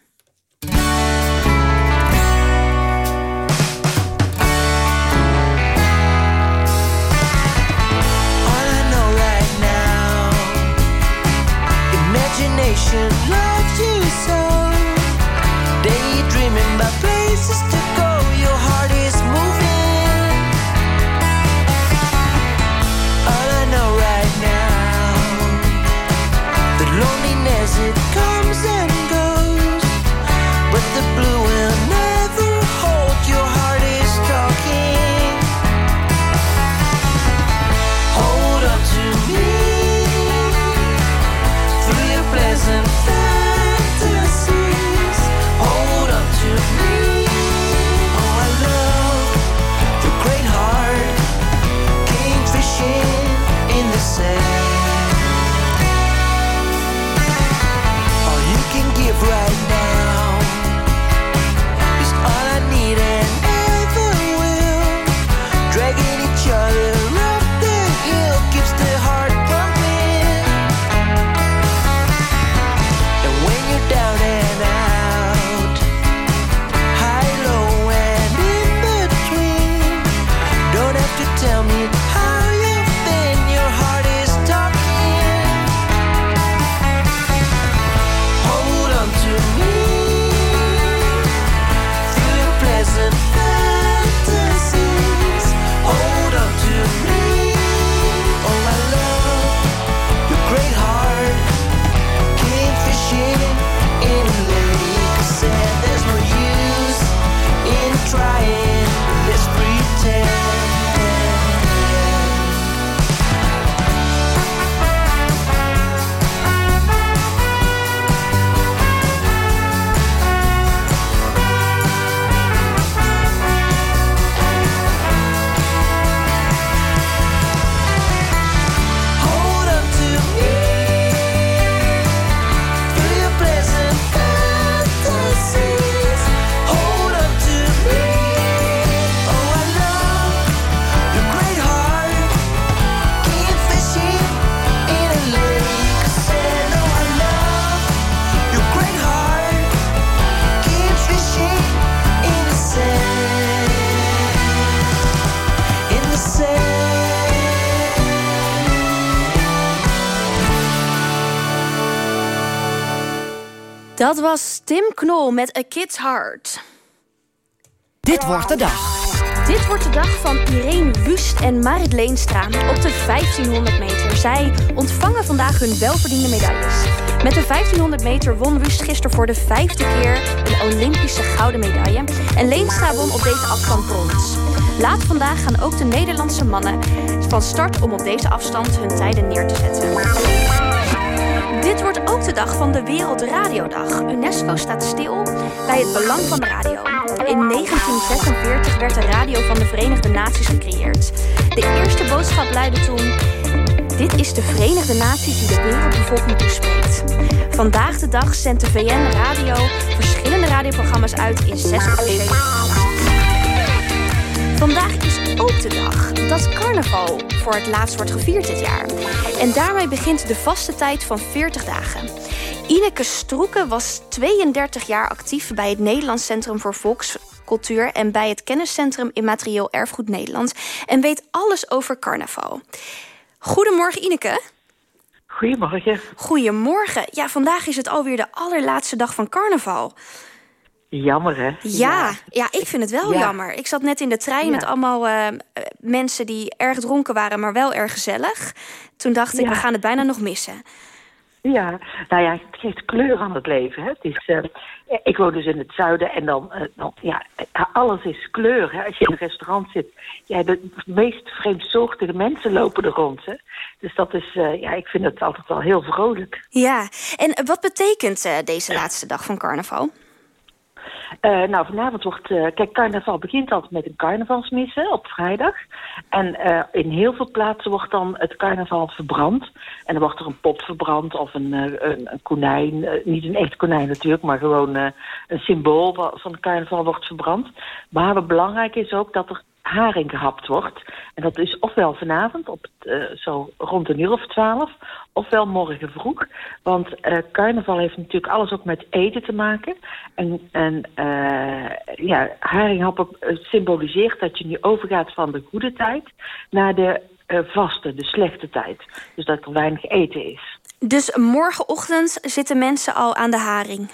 Imagination loves you so. Daydreaming about places Met A Kid's Heart. Dit wordt de dag. Dit wordt de dag van Irene Wust en Marit Leenstra op de 1500 meter. Zij ontvangen vandaag hun welverdiende medailles. Met de 1500 meter won Wust gisteren voor de vijfde keer een Olympische gouden medaille. En Leenstra won op deze afstand brons. Laat vandaag gaan ook de Nederlandse mannen van start om op deze afstand hun tijden neer te zetten. Dit wordt ook de dag van de Wereldradiodag. UNESCO staat stil bij het belang van de radio. In 1946 werd de radio van de Verenigde Naties gecreëerd. De eerste boodschap luidde toen... Dit is de Verenigde Naties die de wereldbevolking toespreekt. Vandaag de dag zendt de VN Radio verschillende radioprogramma's uit in zes omgevingen. Vandaag is ook de dag dat carnaval voor het laatst wordt gevierd dit jaar. En daarmee begint de vaste tijd van 40 dagen. Ineke Stroeken was 32 jaar actief bij het Nederlands Centrum voor Volkscultuur en bij het Kenniscentrum Immaterieel Erfgoed Nederland en weet alles over carnaval. Goedemorgen Ineke. Goedemorgen. Goedemorgen. Ja, vandaag is het alweer de allerlaatste dag van carnaval. Jammer, hè? Ja, ja, ik vind het wel Ja. jammer. Ik zat net in de trein Ja. met allemaal eh, mensen die erg dronken waren, maar wel erg gezellig. Toen dacht ik, Ja. we gaan het bijna nog missen. Ja, nou ja, het geeft kleur aan het leven. Hè? Het is, eh, ik woon dus in het zuiden en dan, eh, dan ja, alles is kleur. Hè? Als je in een restaurant zit, ja, de meest vreemdsoortige mensen lopen er rond. Hè? Dus dat is, eh, ja, ik vind het altijd wel heel vrolijk. Ja, en wat betekent eh, deze laatste dag van carnaval? Eh, nou, vanavond wordt... eh, kijk, carnaval begint altijd met een carnavalsmis hè, op vrijdag. En eh, in heel veel plaatsen wordt dan het carnaval verbrand. En dan wordt er een pop verbrand of een, een, een konijn. niet een echt konijn natuurlijk, maar gewoon een symbool van het carnaval wordt verbrand. Maar wat belangrijk is ook dat er haring gehapt wordt. En dat is ofwel vanavond, op eh, zo rond een uur of twaalf, ofwel morgen vroeg. Want eh, carnaval heeft natuurlijk alles ook met eten te maken. En, en eh, ja, haringhappen symboliseert dat je nu overgaat van de goede tijd naar de vaste, de slechte tijd. Dus dat er weinig eten is. Dus morgenochtend zitten mensen al aan de haring.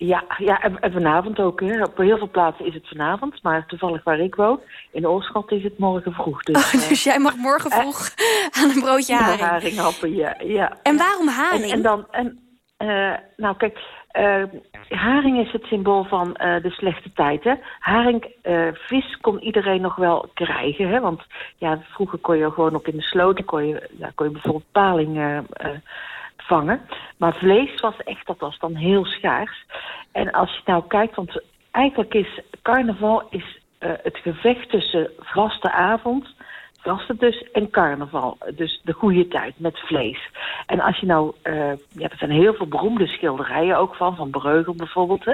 Ja, ja en, en vanavond ook. Hè. Op heel veel plaatsen is het vanavond, maar toevallig waar ik woon, in Oorschot is het morgen vroeg. Dus, Oh, eh, dus jij mag morgen vroeg aan een broodje haring. ja. ja. En waarom haring? En, en dan, en, eh, nou kijk, eh, haring is het symbool van eh, de slechte tijd. Hè? Haring, eh, vis kon iedereen nog wel krijgen. Hè? Want ja, vroeger kon je gewoon ook in de sloten kon je, ja, kon je bijvoorbeeld paling eh, eh, vangen. Maar vlees was echt, dat was dan heel schaars. En als je nou kijkt, want eigenlijk is carnaval is, eh, het gevecht tussen vaste avond vaste dus en carnaval. Dus de goede tijd met vlees. En als je nou, eh, ja, er zijn heel veel beroemde schilderijen ook van, van Breugel bijvoorbeeld.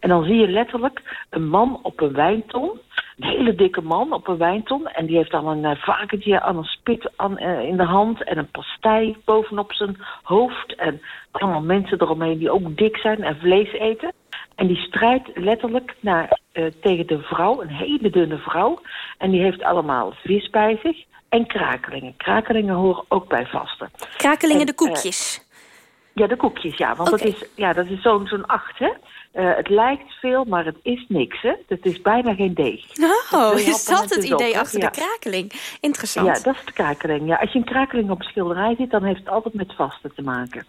En dan zie je letterlijk een man op een wijnton. Een hele dikke man op een wijnton. En die heeft dan een uh, aan een spit aan, uh, in de hand. En een pastei bovenop zijn hoofd. En allemaal mensen eromheen die ook dik zijn en vlees eten. En die strijdt letterlijk naar, uh, tegen de vrouw, een hele dunne vrouw. En die heeft allemaal vis bij zich en krakelingen. Krakelingen horen ook bij vasten. Krakelingen en, de koekjes? Uh, ja, de koekjes, ja. Want okay. dat is, ja, dat is zo'n zo'n acht, hè. Uh, het lijkt veel, maar het is niks, hè. Het is bijna geen deeg. Oh, is dat het idee op, achter ja. de krakeling? Interessant. Ja, dat is de krakeling. Ja, als je een krakeling op schilderij ziet, dan heeft het altijd met vasten te maken.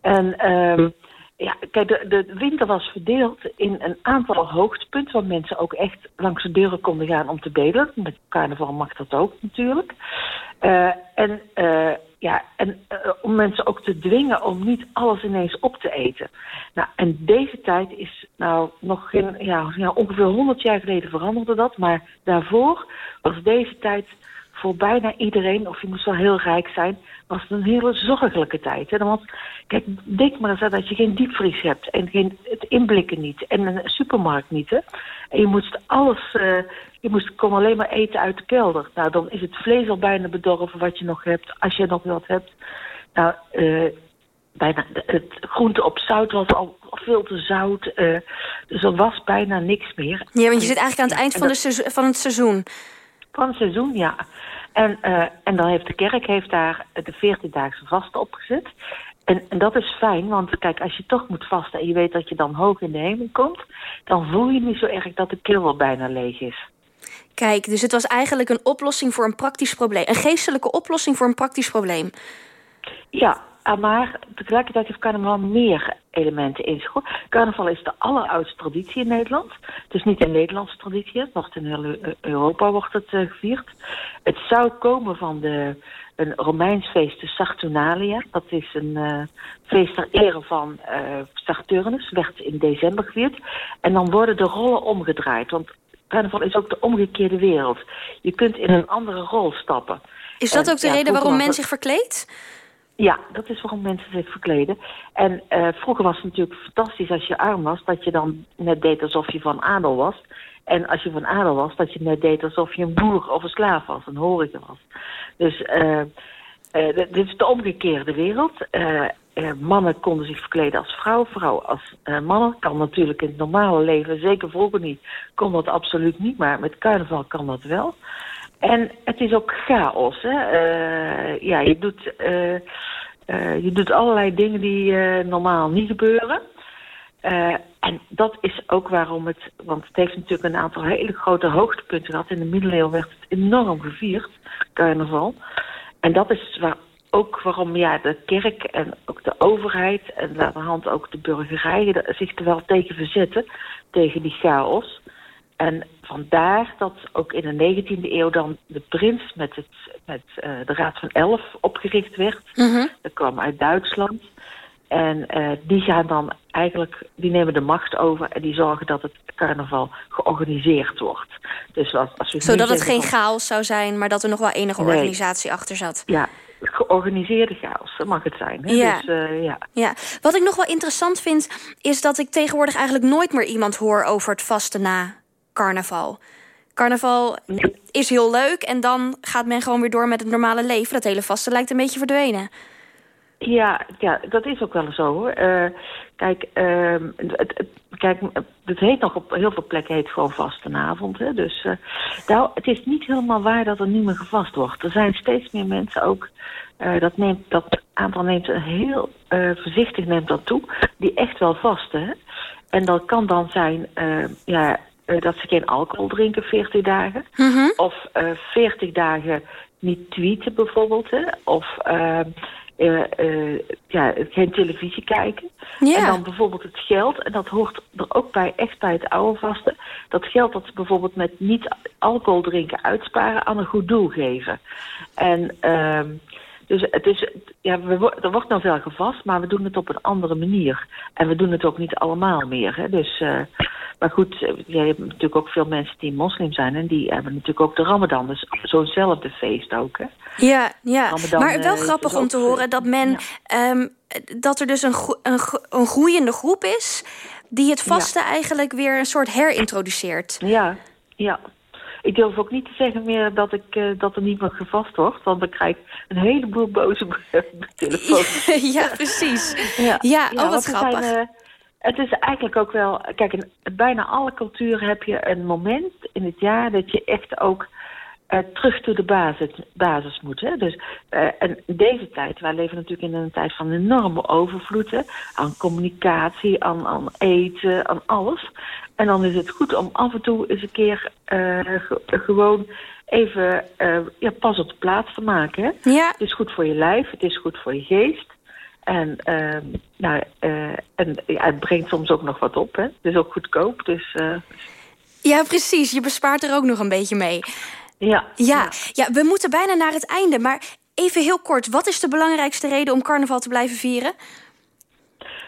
En... Um, ja, kijk, de, de winter was verdeeld in een aantal hoogtepunten... waar mensen ook echt langs de deuren konden gaan om te bedelen. Met carnaval mag dat ook natuurlijk. Uh, en uh, ja, en uh, om mensen ook te dwingen om niet alles ineens op te eten. Nou, en deze tijd is nou nog geen, ja, ja, ongeveer 100 jaar geleden veranderde dat. Maar daarvoor was deze tijd voor bijna iedereen, of je moest wel heel rijk zijn, was het een hele zorgelijke tijd. Hè? Want kijk, denk maar eens dat je geen diepvries hebt en geen, het inblikken niet en een supermarkt niet. Hè? En je moest alles, uh, je moest kon alleen maar eten uit de kelder. Nou, dan is het vlees al bijna bedorven wat je nog hebt, als je nog wat hebt. Nou, uh, bijna, het groente op zout was al veel te zout, uh, dus er was bijna niks meer. Ja, want je zit eigenlijk aan het eind van, de seizoen, van het seizoen. Van seizoen, ja. En, uh, en dan heeft de kerk heeft daar de 14-daagse vasten opgezet. En, en dat is fijn, want kijk, als je toch moet vasten en je weet dat je dan hoog in de hemel komt, dan voel je niet zo erg dat de keel wel bijna leeg is. Kijk, dus het was eigenlijk een oplossing voor een praktisch probleem. Een geestelijke oplossing voor een praktisch probleem. Ja, maar tegelijkertijd heeft carnaval meer elementen in zich. Carnaval is de alleroudste traditie in Nederland. Het is niet een Nederlandse traditie, het wordt in heel Eu- Europa wordt het eh, gevierd. Het zou komen van de, een Romeins feest, de Saturnalia. Dat is een eh, feest ter ere van eh Saturnus, werd in december gevierd. En dan worden de rollen omgedraaid, want carnaval is ook de omgekeerde wereld. Je kunt in een andere rol stappen. Is dat En, ook de ja, reden waarom men zich verkleedt? Ja, dat is waarom mensen zich verkleden. En eh, vroeger was het natuurlijk fantastisch als je arm was, dat je dan net deed alsof je van adel was. En als je van adel was, dat je net deed alsof je een boer of een slaaf was, een horige was. Dus eh, dit is de omgekeerde wereld. Mannen konden zich verkleden als vrouw, vrouw als mannen. Kan natuurlijk in het normale leven, zeker vroeger niet, kon dat absoluut niet. Maar met carnaval kan dat wel. En het is ook chaos. Hè? Eh, ja, je doet, eh, eh, je doet allerlei dingen die normaal niet gebeuren. En dat is ook waarom het... Want het heeft natuurlijk een aantal hele grote hoogtepunten gehad. In de middeleeuwen werd het enorm gevierd, carnaval. En dat is waar, ook waarom ja, de kerk en ook de overheid... en de hand ook de burgerij er- zich er wel tegen verzetten. Tegen die chaos. En vandaar dat ook in de 19e eeuw dan de prins met, het, met eh, de Raad van Elf opgericht werd. Dat kwam uit Duitsland. En eh, die gaan dan eigenlijk, die nemen de macht over en die zorgen dat het carnaval georganiseerd wordt. Dus als, als we Zodat het geen van- chaos zou zijn, maar dat er nog wel enige Nee. organisatie achter zat. Ja, georganiseerde chaos, dat mag het zijn. Hè? Ja. Dus, eh, ja. Ja, wat ik nog wel interessant vind, is dat ik tegenwoordig eigenlijk nooit meer iemand hoor over het vaste na carnaval. Carnaval is heel leuk en dan gaat men gewoon weer door met het normale leven. Dat hele vaste lijkt een beetje verdwenen. Ja, ja, dat is ook wel zo hoor. Eh, kijk, ehm, het, het, kijk, het heet nog op heel veel plekken heet gewoon vastenavond. Hè? Dus eh, nou, het is niet helemaal waar dat er niet meer gevast wordt. Er zijn steeds meer mensen ook. eh, dat, neemt, dat aantal neemt heel voorzichtig neemt dat toe. Die echt wel vasten. En dat kan dan zijn ja, eh, dat ze geen alcohol drinken 14 dagen. Of eh 40 dagen niet tweeten bijvoorbeeld. Hè? Of eh, eh, ja, geen televisie kijken. En dan bijvoorbeeld het geld. En dat hoort er ook bij, echt bij het oude vasten. Dat geld dat ze bijvoorbeeld met niet alcohol drinken uitsparen aan een goed doel geven. En ehm, dus het is, ja, we, er wordt nou veel gevast, maar we doen het op een andere manier. En we doen het ook niet allemaal meer. Hè? Dus, eh, maar goed, eh, ja, je hebt natuurlijk ook veel mensen die moslim zijn. En die hebben natuurlijk ook de ramadan. Dus zo'nzelfde feest ook. Hè? Ja, ja. Ramadan, maar wel eh, grappig dus om te horen dat men ehm, dat er dus een, een, een groeiende groep is die het vaste eigenlijk weer een soort herintroduceert. Ja, ja. Ik durf ook niet te zeggen meer dat, ik, eh, dat er niet meer gevast wordt. Want dan krijg ik een heleboel boze telefoons. ja, precies. Ja, Ja, oh, wat want er grappig. Zijn, eh, het is eigenlijk ook wel... Kijk, in bijna alle culturen heb je een moment in het jaar... dat je echt ook eh, terug to de basis, basis moet. Hè? Dus, en deze tijd, wij leven natuurlijk in een tijd van enorme overvloed... Hè? aan communicatie, aan, aan eten, aan alles. En dan is het goed om af en toe eens een keer eh, ge- gewoon even eh, ja, pas op de plaats te maken. Hè? Ja. Het is goed voor je lijf, het is goed voor je geest. En, ehm, nou, eh, en ja, het brengt soms ook nog wat op. Hè? Het is ook goedkoop. Dus Ja, precies. Je bespaart er ook nog een beetje mee. ja. Ja, ja, we moeten bijna naar het einde. Maar even heel kort, wat is de belangrijkste reden om carnaval te blijven vieren?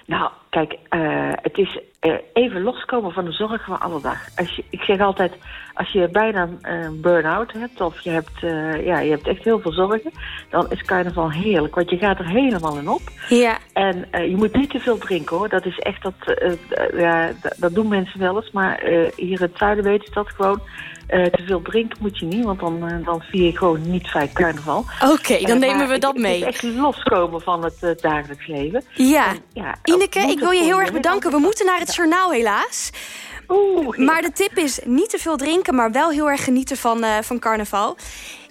Nou, kijk, eh, het is eh, even loskomen van de zorg van alle dag. Als je, ik zeg altijd, als je bijna een burn-out hebt of je hebt, eh, ja, je hebt echt heel veel zorgen, dan is carnaval heerlijk, want je gaat er helemaal in op. Ja. En eh, je moet niet te veel drinken hoor. Dat is echt dat, eh, eh, ja, dat, doen mensen wel eens, maar eh, hier in het zuiden weten ze dat gewoon. Eh, te veel drinken moet je niet, want dan, eh, dan vier je gewoon niet fijn carnaval. Oké, dan Eh, nemen we het- dat Het mee. is echt loskomen van het eh, dagelijks leven. Ja. En, ja Ineke, ik wil je heel erg bedanken. We moeten naar het journaal helaas. Maar de tip is niet te veel drinken, maar wel heel erg genieten van, eh, van carnaval.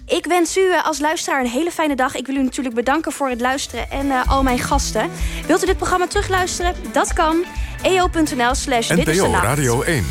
Ik wens u eh, als luisteraar een hele fijne dag. Ik wil u natuurlijk bedanken voor het luisteren en eh, al mijn gasten. Wilt u dit programma terugluisteren? Dat kan. eo.nl slash dit is de NPO nacht. Radio 1.